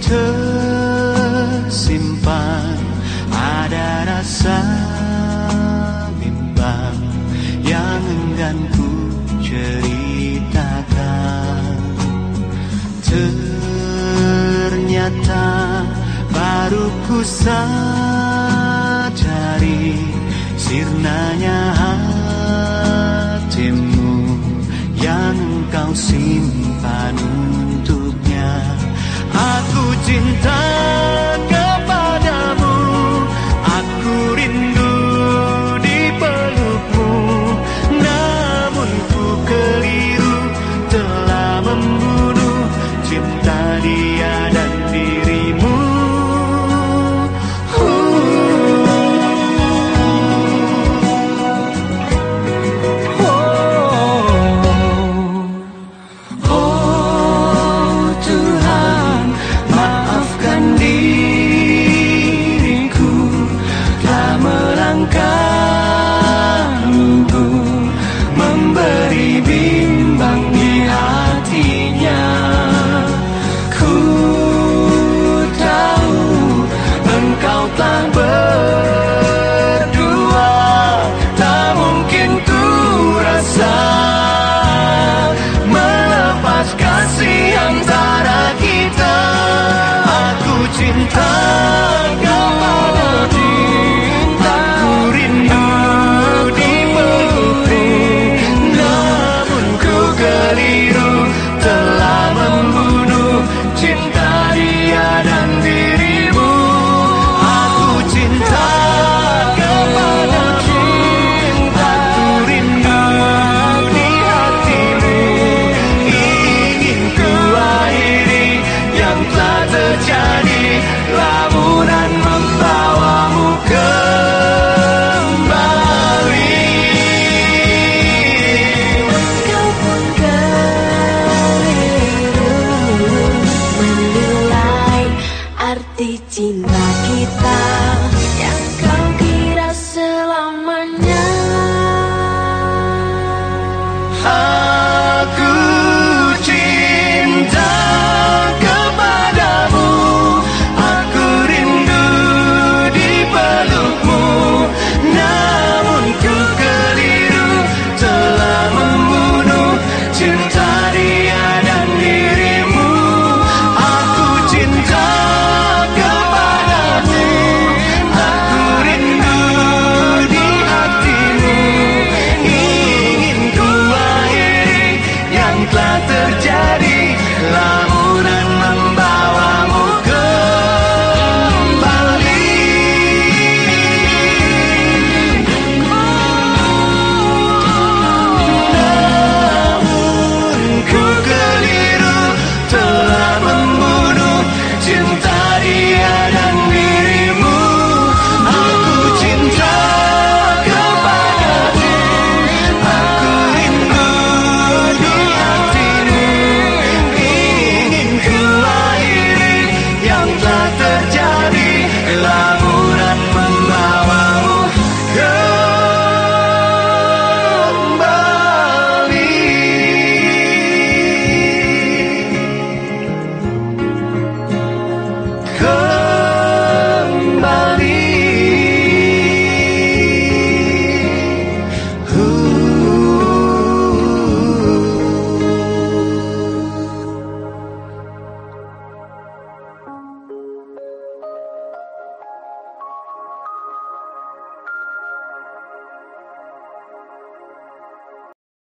tersimpan. Ada rasa bimbang yang enggan ku ceritakan. Ternyata baru ku sadar sin